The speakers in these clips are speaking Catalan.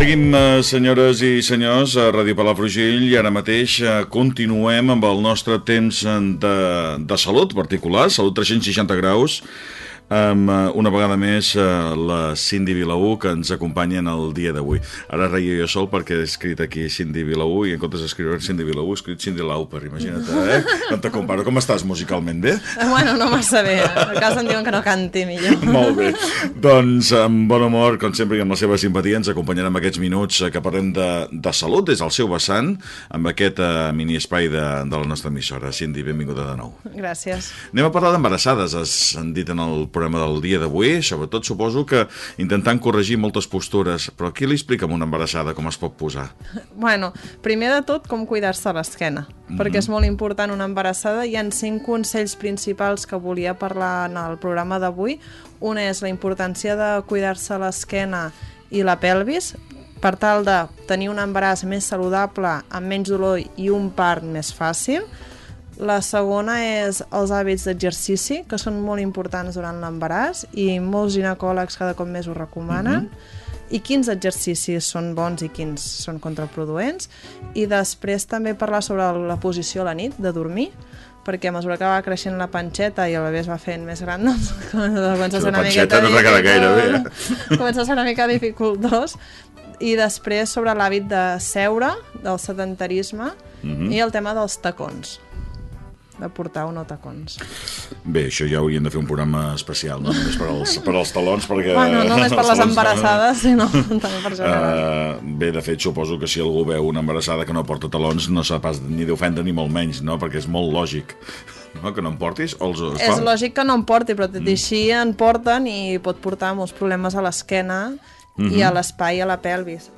Seguim, eh, senyores i senyors, a Ràdio Palafrugell i ara mateix eh, continuem amb el nostre temps eh, de, de salut particular, salut 360 graus, amb uh, una vegada més uh, la Cindy Vilaú que ens acompanya en el dia d'avui. Ara reia jo sol perquè he escrit aquí Cindy Vilaú i en comptes d'escriure Cindy Vilaú he escrit Cindy Lauper, imagina't, eh? No te comparo. Com estàs musicalment, bé? Bueno, no massa bé. A casa em diuen que no canti millor. Molt bé. Doncs amb bon humor, com sempre, i amb la seva simpatia, ens acompanyarà en aquests minuts que parlem de, de salut des del seu vessant, amb aquest uh, mini espai de, de la nostra emissora. Cindy, benvinguda de nou. Gràcies. Anem a parlar d'embarassades, has dit en el programa del dia d'avui, sobretot suposo que intentant corregir moltes postures, però qui li explica a una embarassada com es pot posar? Bueno, primer de tot, com cuidar-se l'esquena, mm -hmm. perquè és molt important una embarassada. Hi han cinc consells principals que volia parlar en el programa d'avui. Un és la importància de cuidar-se l'esquena i la pelvis, per tal de tenir un embaràs més saludable, amb menys dolor i un part més fàcil. La segona és els hàbits d'exercici, que són molt importants durant l'embaràs i molts ginecòlegs cada cop més ho recomanen. Mm -hmm. I quins exercicis són bons i quins són contraproduents. I després també parlar sobre la posició a la nit, de dormir, perquè a mesura que va creixent la panxeta i el bebè es va fent més gran, doncs comença a ser una miqueta... no t'agrada gaire bé, eh? Comença a ser una mica dificultós. I després sobre l'hàbit de seure, del sedentarisme, mm -hmm. i el tema dels tacons de portar o no tacons. Bé, això ja hauríem de fer un programa especial, no només per als, per als talons, perquè... Bueno, no només per les embarassades, sinó també per general. Uh, bé, de fet, suposo que si algú veu una embarassada que no porta talons no s'ha pas ni d'ofendre ni molt menys, no? Perquè és molt lògic no? que no en portis? O els, els és lògic que no en porti, però tot i així en porten i pot portar molts problemes a l'esquena mm -hmm. i a l'espai a la pelvis.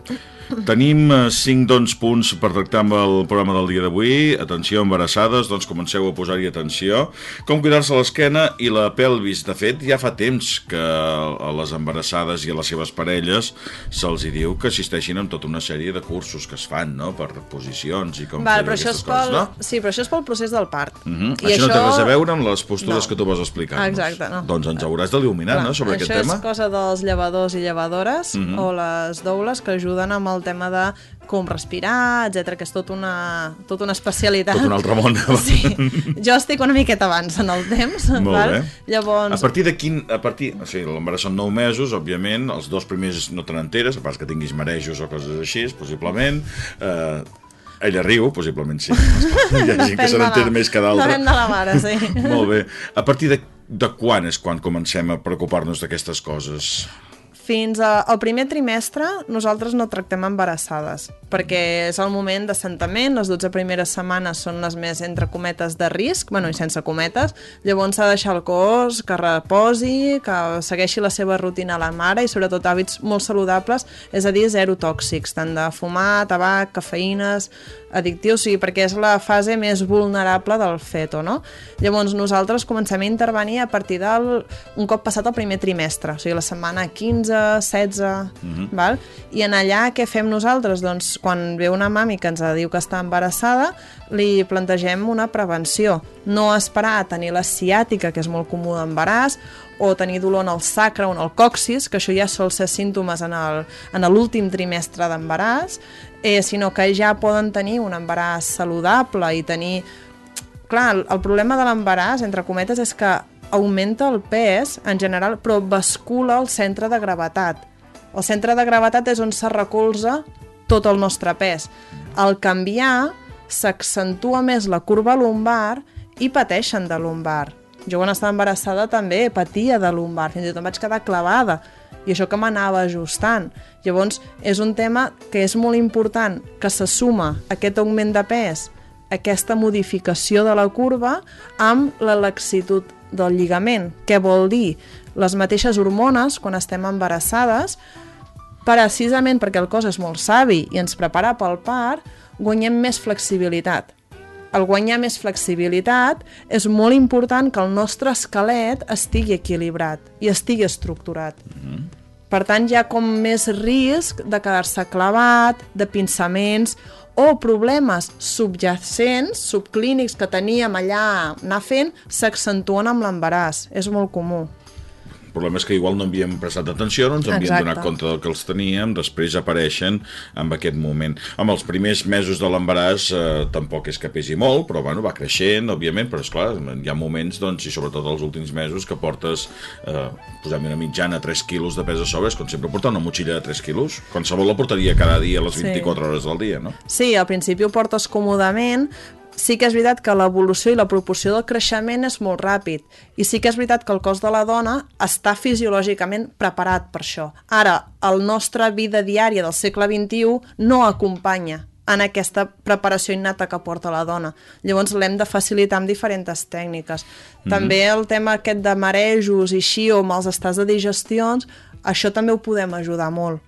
Tenim eh, cinc doncs, punts per tractar amb el programa del dia d'avui. Atenció, embarassades, doncs comenceu a posar-hi atenció. Com cuidar-se l'esquena i la pelvis. De fet, ja fa temps que a les embarassades i a les seves parelles se'ls diu que assisteixin amb tota una sèrie de cursos que es fan, no?, per posicions i com Val, però això és pel... coses, no? Sí, però això és pel procés del part. Uh -huh. I això, això no té res a veure amb les postures no. que tu vas explicar. Exacte, no. Doncs ens hauràs d'il·luminar, no?, sobre aquest tema. Això és cosa dels llevadors i llevadores uh -huh. o les doules que ajuden amb el tema de com respirar, etc que és tot una, tot una especialitat. Tot un altre món. Sí. Jo estic una miqueta abans en el temps. Molt val? bé. Llavors... A partir de quin... A partir, o sigui, l'embaràs són 9 mesos, òbviament, els dos primers no te n'enteres, a part que tinguis marejos o coses així, possiblement. Eh, ella riu, possiblement sí. Hi ha gent que se n'entén més que d'altra. Depèn de la mare, sí. Molt bé. A partir de, de quan és quan comencem a preocupar-nos d'aquestes coses? Fins al primer trimestre nosaltres no tractem embarassades, perquè és el moment d'assentament, les 12 primeres setmanes són les més entre cometes de risc, bueno, i sense cometes, llavors s'ha de deixar el cos que reposi, que segueixi la seva rutina a la mare i sobretot hàbits molt saludables, és a dir, zero tòxics, tant de fumar, tabac, cafeïnes, addictius, o sigui, perquè és la fase més vulnerable del feto, no? Llavors nosaltres comencem a intervenir a partir del un cop passat el primer trimestre, o sigui, la setmana 15, 16, mm -hmm. val? I en allà què fem nosaltres? Doncs quan ve una mami que ens diu que està embarassada, li plantegem una prevenció. No esperar a tenir la ciàtica, que és molt comú d'embaràs, o tenir dolor en el sacre o en el coxis, que això ja sol ser símptomes en l'últim trimestre d'embaràs, eh, sinó que ja poden tenir un embaràs saludable i tenir... Clar, el, el problema de l'embaràs, entre cometes, és que augmenta el pes en general, però bascula el centre de gravetat. El centre de gravetat és on se recolza tot el nostre pes. Al canviar, s'accentua més la curva lumbar i pateixen de lumbar. Jo quan estava embarassada també patia de lumbar, fins i tot em vaig quedar clavada i això que m'anava ajustant. Llavors, és un tema que és molt important que se suma aquest augment de pes, aquesta modificació de la curva amb la laxitud del lligament. Què vol dir? Les mateixes hormones, quan estem embarassades, precisament perquè el cos és molt savi i ens prepara pel part, guanyem més flexibilitat. Al guanyar més flexibilitat, és molt important que el nostre esquelet estigui equilibrat i estigui estructurat. Mm -hmm. Per tant, hi ha com més risc de quedar-se clavat, de pinçaments o problemes subjacents, subclínics que teníem allà anar fent, s'accentuen amb l'embaràs. És molt comú. El problema és que igual no havíem prestat atenció, no ens havíem Exacte. donat compte del que els teníem, després apareixen en aquest moment. Home, els primers mesos de l'embaràs eh, tampoc és que pesi molt, però bueno, va creixent, òbviament, però és clar, hi ha moments, doncs, i sobretot els últims mesos, que portes, eh, posem una mitjana, 3 quilos de pes a sobre, és com sempre portar una motxilla de 3 quilos. Qualsevol la portaria cada dia a les Sí. 24 hores del dia, no? Sí, al principi ho portes còmodament, sí que és veritat que l'evolució i la proporció del creixement és molt ràpid i sí que és veritat que el cos de la dona està fisiològicament preparat per això. Ara, el nostre vida diària del segle XXI no acompanya en aquesta preparació innata que porta la dona. Llavors l'hem de facilitar amb diferents tècniques. També el tema aquest de marejos i així, o amb els estats de digestions, això també ho podem ajudar molt.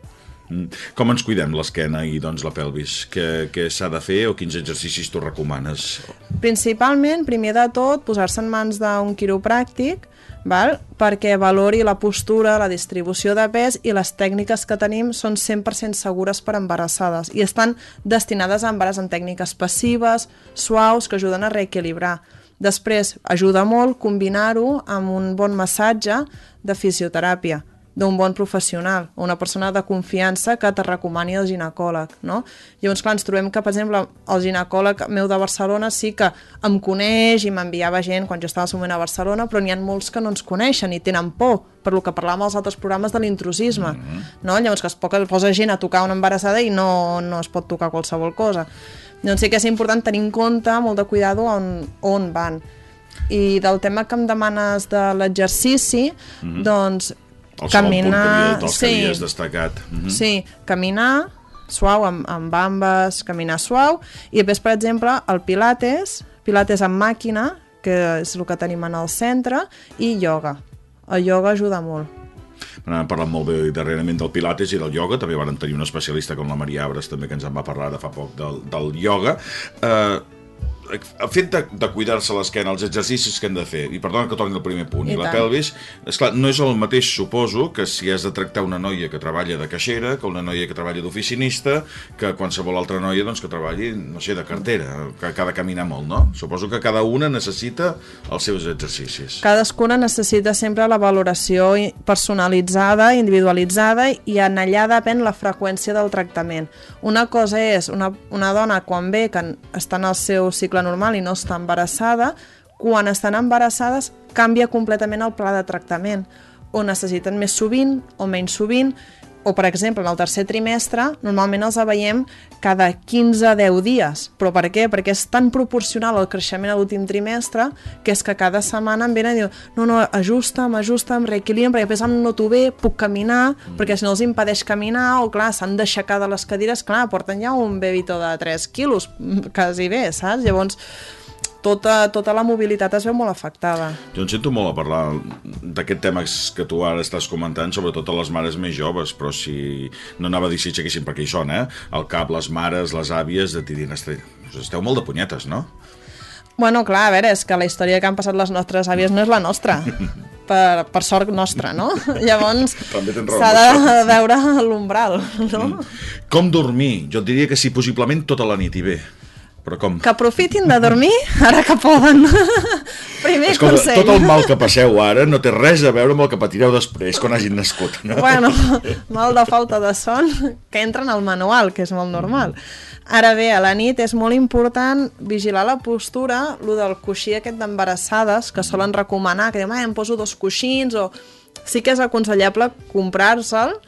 Mm. Com ens cuidem l'esquena i doncs la pelvis? Què, què s'ha de fer o quins exercicis tu recomanes? Principalment, primer de tot, posar-se en mans d'un quiropràctic val? perquè valori la postura, la distribució de pes i les tècniques que tenim són 100% segures per embarassades i estan destinades a embaràs en tècniques passives, suaus, que ajuden a reequilibrar. Després, ajuda molt combinar-ho amb un bon massatge de fisioteràpia d'un bon professional, o una persona de confiança que te recomani el ginecòleg, no? Llavors, clar, ens trobem que, per exemple, el ginecòleg meu de Barcelona sí que em coneix i m'enviava gent quan jo estava al moment a Barcelona, però n'hi ha molts que no ens coneixen i tenen por, per lo que parlàvem als altres programes de l'intrusisme, mm -hmm. no? Llavors, que es poca, posa gent a tocar una embarassada i no, no es pot tocar qualsevol cosa. Doncs sí que és important tenir en compte, molt de cuidado, on, on van. I del tema que em demanes de l'exercici, mm -hmm. doncs El segon punt que, caminar... dels que havies destacat. Mm -hmm. Sí, caminar suau, amb, amb bambes, caminar suau, i després, per exemple, el pilates, pilates amb màquina, que és el que tenim en el centre, i ioga. El ioga ajuda molt. Hem parlat molt bé darrerament del pilates i del ioga, també van tenir un especialista com la Maria Abres també que ens en va parlar de fa poc del, del ioga. Eh, el fet de, de cuidar-se l'esquena, els exercicis que hem de fer, i perdona que torni al primer punt, i, I la tant. pelvis, esclar, no és el mateix, suposo, que si has de tractar una noia que treballa de caixera, que una noia que treballa d'oficinista, que qualsevol altra noia doncs, que treballi, no sé, de cartera, que, que ha de caminar molt, no? Suposo que cada una necessita els seus exercicis. Cadascuna necessita sempre la valoració personalitzada, individualitzada i en allà depèn la freqüència del tractament. Una cosa és una, una dona quan ve que està en el seu cicle normal i no està embarassada, quan estan embarassades canvia completament el pla de tractament o necessiten més sovint o menys sovint o, per exemple, en el tercer trimestre, normalment els veiem cada 15-10 dies. Però per què? Perquè és tan proporcional el creixement a l'últim trimestre que és que cada setmana em venen i diuen no, no, ajusta'm, ajusta'm, reequilibra'm, perquè després em noto bé, puc caminar, mm. perquè si no els impedeix caminar, o clar, s'han d'aixecar de les cadires, clar, porten ja un bebito de 3 quilos, quasi bé, saps? Llavors, tota, tota la mobilitat es veu molt afectada. Jo en sento molt a parlar d'aquest tema que tu ara estàs comentant, sobretot a les mares més joves, però si no anava a dir si aixequessin perquè hi són, eh? Al cap, les mares, les àvies, de dir, "Este- us esteu molt de punyetes, no? Bueno, clar, a veure, és que la història que han passat les nostres àvies no és la nostra. Per, per sort nostra, no? Llavors s'ha de veure l'umbral, no? Com dormir? Jo diria que sí, possiblement tota la nit i bé. Però com? Que aprofitin de dormir ara que poden. Primer Escolta, consell. tot el mal que passeu ara no té res a veure amb el que patireu després quan hagin nascut, no? Bueno, mal de falta de son que entra en el manual, que és molt normal. Ara bé, a la nit és molt important vigilar la postura, lo del coixí aquest d'embarassades, que solen recomanar, que diuen, em poso dos coixins, o... Sí que és aconsellable comprar-se'l,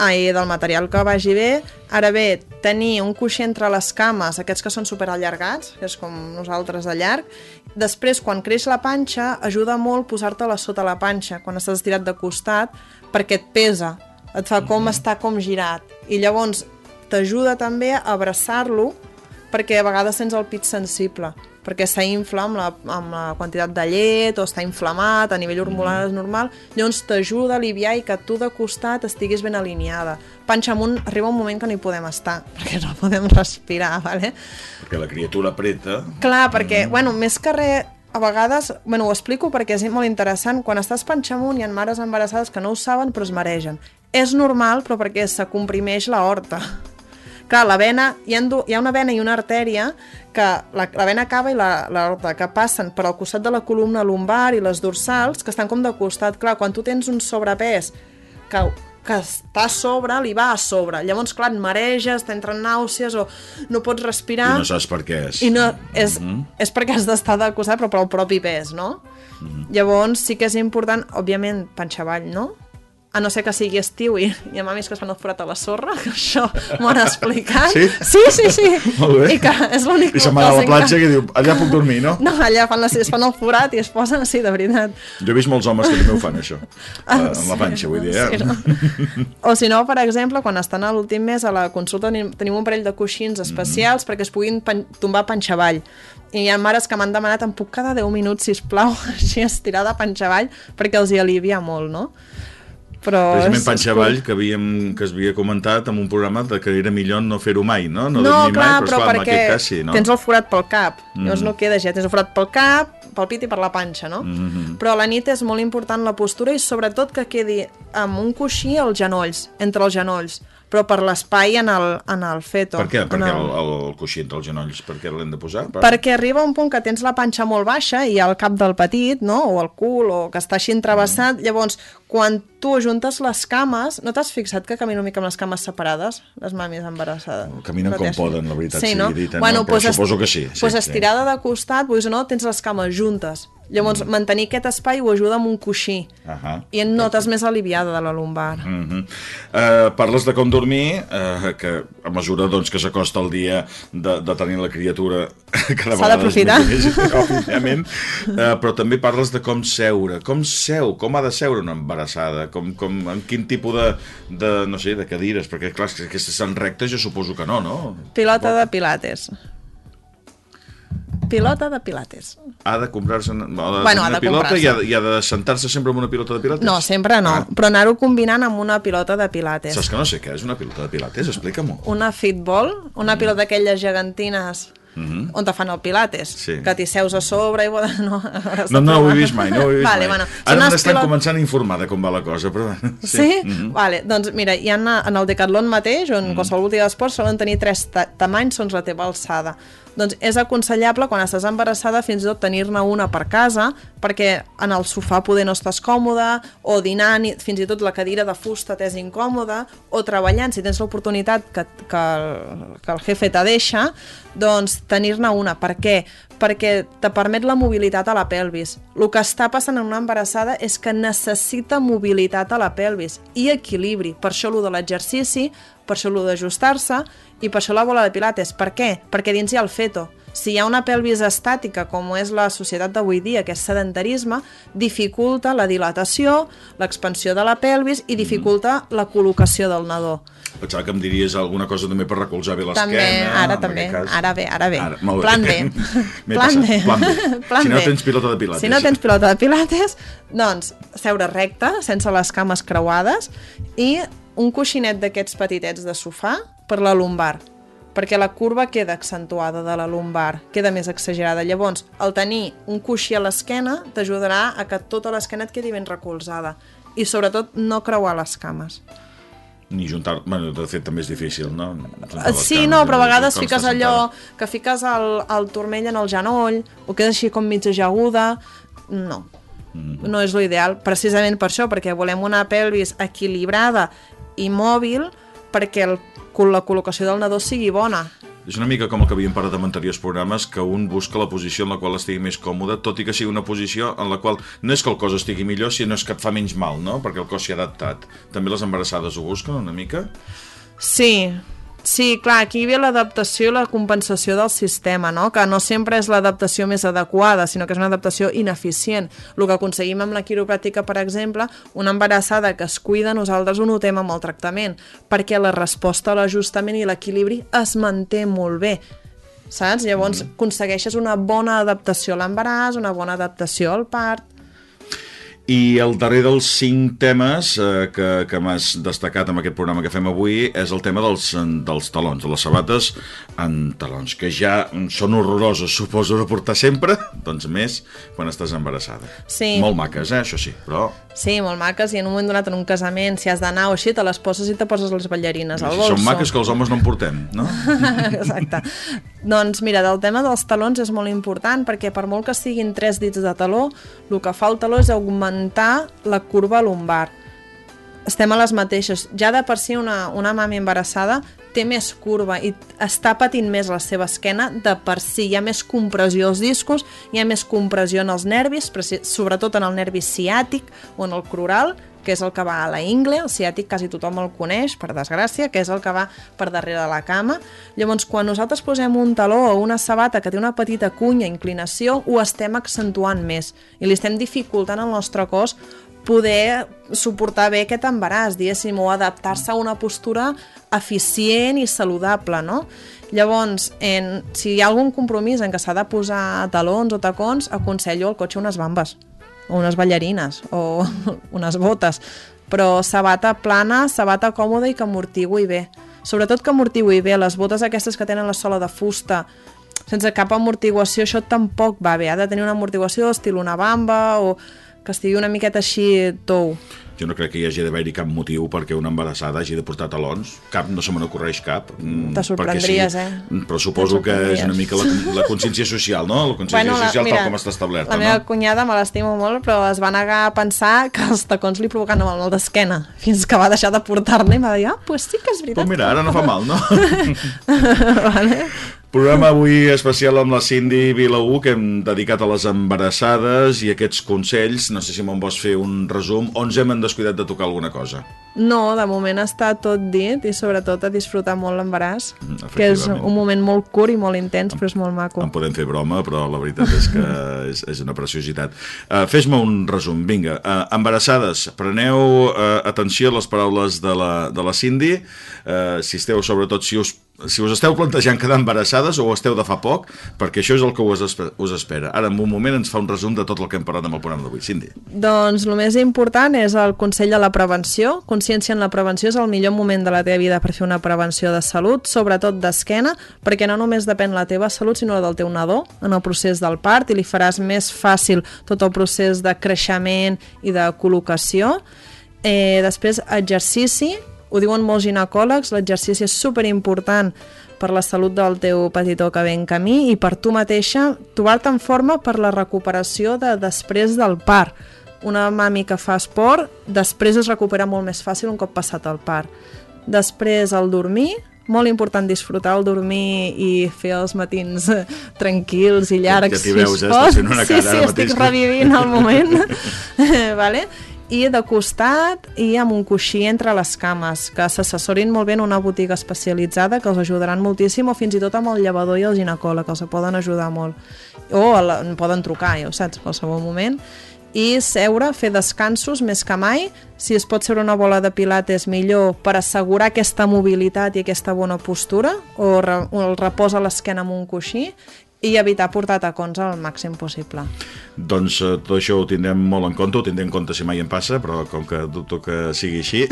ai, del material que vagi bé. Ara bé, tenir un coixí entre les cames, aquests que són super allargats, que és com nosaltres de llarg. Després, quan creix la panxa, ajuda molt posar-te-la sota la panxa, quan estàs estirat de costat, perquè et pesa, et fa com estar com girat. I llavors t'ajuda també a abraçar-lo, perquè a vegades tens el pit sensible perquè s'infla amb, la, amb la quantitat de llet o està inflamat, a nivell hormonal és normal, llavors t'ajuda a aliviar i que tu de costat estiguis ben alineada. Panxa amunt arriba un moment que no hi podem estar, perquè no podem respirar, ¿vale? Perquè la criatura apreta... Clar, perquè, bueno, més que res, a vegades, bueno, ho explico perquè és molt interessant, quan estàs panxa amunt hi ha mares embarassades que no ho saben però es maregen. És normal, però perquè se comprimeix la horta clar, la vena, hi ha, hi ha una vena i una artèria que la, la vena cava i la, la que passen per al costat de la columna lumbar i les dorsals, que estan com de costat. Clar, quan tu tens un sobrepès que, que està a sobre, li va a sobre. Llavors, clar, et mareges, t'entren nàusees o no pots respirar. I no saps per què és. I no, és, mm -hmm. és perquè has d'estar de costat, però pel propi pes, no? Mm -hmm. Llavors, sí que és important, òbviament, panxa avall, no? A no ser que sigui estiu i hi ha mamis que el forat a la sorra, que això m'ho han explicat. Sí? Sí, sí, sí. Molt bé. I que és l'únic I se'n van a la platja que diu, allà puc dormir, no? No, allà fan les, es fan el forat i es posen, sí, de veritat. Jo he vist molts homes que també ho fan, això, Ah, eh, amb la panxa, vull dir, eh? Sí, no? O si no, per exemple, quan estan a l'últim mes a la consulta tenim, un parell de coixins especials perquè es puguin pan tombar panxa avall. I hi ha mares que m'han demanat, em puc cada 10 minuts, si plau, així estirada panxa avall, perquè els hi alivia molt, no? Però Precisament panxa avall, que, havíem, que es havia comentat en un programa de que era millor no fer-ho mai, no? No, dormir clar, mai, però esclar, en perquè cas sí, no? tens el forat pel cap, mm. llavors no queda ja, tens el forat pel cap, pel pit i per la panxa, no? Mm -hmm. Però a la nit és molt important la postura i sobretot que quedi amb un coixí als genolls, entre els genolls, però per l'espai en, el, en el feto. Per què? Per què el... el, el coixí entre els genolls? Per què l'hem de posar? Per... Perquè arriba un punt que tens la panxa molt baixa i el cap del petit, no? o el cul, o que està així entrevessat, mm. llavors, quan tu ajuntes les cames, no t'has fixat que camina una mica amb les cames separades, les màmies embarassades? Caminen no com poden, la veritat, sí, sigui no? dita, no? bueno, Però pues suposo que sí, sí, pues sí. estirada de costat, vull dir, no, tens les cames juntes. Llavors, mm. mantenir aquest espai ho ajuda amb un coixí. Ahà. I et notes més aliviada de la lumbar. Mm -hmm. uh, parles de com dormir, uh, que a mesura doncs, que s'acosta el dia de, de tenir la criatura cada S'ha vegada d'aprofitar. més, òbviament, uh, però també parles de com seure, com seu, com ha de seure una embarassada, com, com, en quin tipus de, de, no sé, de cadires, perquè clar, que aquestes són rectes jo suposo que no, no? Pilota de pilates. Pilota de pilates. Ha de comprar-se una, ha de, Bueno, ha una de pilota i ha, i ha de sentar-se sempre amb una pilota de pilates? No, sempre no, Ah. però anar-ho combinant amb una pilota de pilates. Saps que no sé què és una pilota de pilates? Explica-m'ho. una fitball, una pilota d'aquelles gegantines Mhm. on te fan el pilates, Sí. que t'hi seus a sobre i... No, No, no ho he vist mai, no ho he vist vale, mai. Bueno, Ara són me unes n'estan pilot- començant a informar de com va la cosa, però... Sí? sí? Mhm. Vale, doncs mira, hi ha en el Decathlon mateix, on qualsevol botiga d'esport solen tenir tres ta tamanys segons la teva alçada. Doncs és aconsellable quan estàs embarassada fins i tot tenir-ne una per casa perquè en el sofà poder no estàs còmode o dinant, fins i tot la cadira de fusta t'és incòmoda o treballant, si tens l'oportunitat que, que, el, que el jefe te deixa doncs tenir-ne una. Per què? Perquè te permet la mobilitat a la pelvis. El que està passant en una embarassada és que necessita mobilitat a la pelvis i equilibri. Per això el de l'exercici, per això el d'ajustar-se i per això la bola de pilates. Per què? Perquè dins hi ha el feto. Si hi ha una pelvis estàtica, com és la societat d'avui dia, que és sedentarisme, dificulta la dilatació, l'expansió de la pelvis i dificulta la col·locació del nadó. Pensava que em diries alguna cosa també per recolzar bé l'esquena. També, ara també, cas. ara bé, ara bé. Ara, molt bé. Plan B. Plan. B. Plan B. Plan si no tens pilota de pilates. Si no tens pilota de pilates, doncs seure recte, sense les cames creuades i un coixinet d'aquests petitets de sofà per la lumbar perquè la curva queda accentuada de la lumbar, queda més exagerada. Llavors, el tenir un coixí a l'esquena t'ajudarà a que tota l'esquena et quedi ben recolzada i sobretot no creuar les cames. Ni juntar... Bueno, de fet, també és difícil, no? Juntar Sí, no, però a vegades fiques allò sentada. que fiques el, el turmell en el genoll o queda així com mig ajaguda. No, Mm-hmm. no és l'ideal, precisament per això, perquè volem una pelvis equilibrada i mòbil perquè el, la col·locació del nadó sigui bona. És una mica com el que havíem parlat en anteriors programes, que un busca la posició en la qual estigui més còmode, tot i que sigui una posició en la qual no és que el cos estigui millor, sinó és que et fa menys mal, no? Perquè el cos s'hi ha adaptat. També les embarassades ho busquen una mica? Sí, sí, clar, aquí ve l'adaptació i la compensació del sistema, no? que no sempre és l'adaptació més adequada, sinó que és una adaptació ineficient. El que aconseguim amb la quiropràctica, per exemple, una embarassada que es cuida, nosaltres ho notem amb el tractament, perquè la resposta a l'ajustament i l'equilibri es manté molt bé. Saps? Llavors aconsegueixes una bona adaptació a l'embaràs, una bona adaptació al part. I el darrer dels cinc temes eh, que, que m'has destacat amb aquest programa que fem avui és el tema dels, dels talons, de les sabates en talons, que ja són horroroses, suposo, de portar sempre, doncs més quan estàs embarassada. Sí. Molt maques, eh, això sí, però... Sí, molt maques, i en un moment donat en un casament, si has d'anar o així, te les poses i te poses les ballarines al Si bolso. són maques que els homes no en portem, no? Exacte. doncs mira, del tema dels talons és molt important perquè per molt que siguin tres dits de taló, el que fa el taló és augmentar la curva lumbar. Estem a les mateixes. Ja de per si una, una mami embarassada té més curva i està patint més la seva esquena de per si. Hi ha més compressió als discos, hi ha més compressió en els nervis, sobretot en el nervi ciàtic o en el crural, que és el que va a la ingle, el ciàtic quasi tothom el coneix, per desgràcia, que és el que va per darrere de la cama. Llavors, quan nosaltres posem un taló o una sabata que té una petita cunya, inclinació, ho estem accentuant més i li estem dificultant al nostre cos poder suportar bé aquest embaràs, diguéssim, o adaptar-se a una postura eficient i saludable, no? Llavors, en, si hi ha algun compromís en què s'ha de posar talons o tacons, aconsello al cotxe unes bambes, o unes ballarines, o unes botes, però sabata plana, sabata còmoda i que amortigui bé. Sobretot que amortigui bé, les botes aquestes que tenen la sola de fusta, sense cap amortiguació, això tampoc va bé. Ha de tenir una amortiguació estil una bamba o que estigui una miqueta així tou. Jo no crec que hi hagi d'haver-hi cap motiu perquè una embarassada hagi de portar talons. Cap, no se me n'ocorreix cap. mm, Te sorprendries, perquè eh? Però suposo que és una mica la, la consciència social, no? La consciència la- social tal com està establerta, la meva no? cunyada me l'estimo molt, però es va negar a pensar que els tacons li provocaven mal d'esquena, fins que va deixar de portar-ne i va dir, ah, pues sí que és veritat. Però mira, ara no fa mal, no? vale. Programa avui especial amb la Cindy Vilaú que hem dedicat a les embarassades i aquests consells. No sé si me'n vols fer un resum. On ens hem descuidat de tocar alguna cosa? No, de moment està tot dit i sobretot a disfrutar molt l'embaràs, Mm, que és un moment molt curt i molt intens, però és molt maco. En podem fer broma, però la veritat és que és, és una preciositat. Uh, Fes-me un resum, vinga. Uh, embarassades, preneu uh, atenció a les paraules de la, de la Cindy. Uh, si esteu, sobretot, si us, si us esteu plantejant quedar embarassades o esteu de fa poc, perquè això és el que us, us espera. Ara, en un moment, ens fa un resum de tot el que hem parlat amb el programa d'avui. Cindy. Doncs el més important és el consell de la prevenció. Consciència en la prevenció és el millor moment de la teva vida per fer una prevenció de salut, sobretot d'esquena, perquè no només depèn la teva salut, sinó la del teu nadó en el procés del part i li faràs més fàcil tot el procés de creixement i de col·locació. Eh, després, exercici. Ho diuen molts ginecòlegs, l'exercici és superimportant per la salut del teu petitó que ve en camí i per tu mateixa trobar-te en forma per la recuperació de després del part. Una mami que fa esport després es recupera molt més fàcil un cop passat el part. Després el dormir, molt important disfrutar el dormir i fer els matins eh, tranquils i llargs. Ja t'hi si veus, es eh? pot. Estàs fent una sí, cara sí, ara estic revivint el moment. vale? I de costat i amb un coixí entre les cames, que s'assessorin molt bé en una botiga especialitzada que els ajudaran moltíssim o fins i tot amb el llevador i el ginecòleg, que els poden ajudar molt. O en poden trucar, ja ho saps, qualsevol moment. I seure, fer descansos més que mai. Si es pot seure una bola de pilates millor per assegurar aquesta mobilitat i aquesta bona postura, o, re, o el repòs a l'esquena amb un coixí, i evitar portar tacons al màxim possible. Doncs eh, tot això ho tindrem molt en compte, ho tindrem en compte si mai em passa, però com que dubto que sigui així,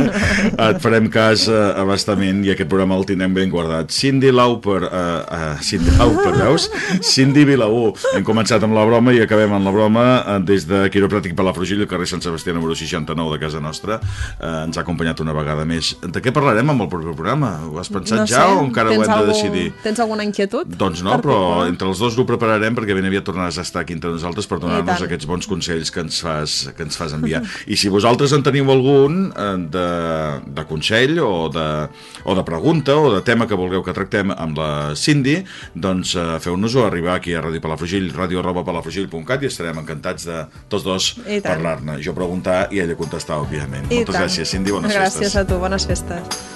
et farem cas eh, abastament i aquest programa el tindrem ben guardat. Cindy Lauper, uh, uh, Cindy Lauper, veus? Cindy Vilaú. Hem començat amb la broma i acabem amb la broma uh, des de Quiropràtic Palafrugell, al carrer Sant Sebastià número 69 de casa nostra. Uh, ens ha acompanyat una vegada més. De què parlarem amb el proper programa? Ho has pensat ja o encara ho hem de decidir? Tens alguna inquietud? Doncs no, però entre els dos ho prepararem perquè ben aviat tornaràs a estar aquí entre nosaltres per I donar-nos aquests bons consells que ens fas, que ens fas enviar. I si vosaltres en teniu algun eh, de, de consell o de, o de pregunta o de tema que vulgueu que tractem amb la Cindy, doncs eh, feu-nos-ho arribar aquí a Ràdio Palafrugell, ràdio arroba palafrugell.cat i estarem encantats de tots dos parlar-ne. Jo preguntar i ella contestar, òbviament. I Moltes tant. gràcies, Cindy, bones Gràcies festes. a tu, bones festes.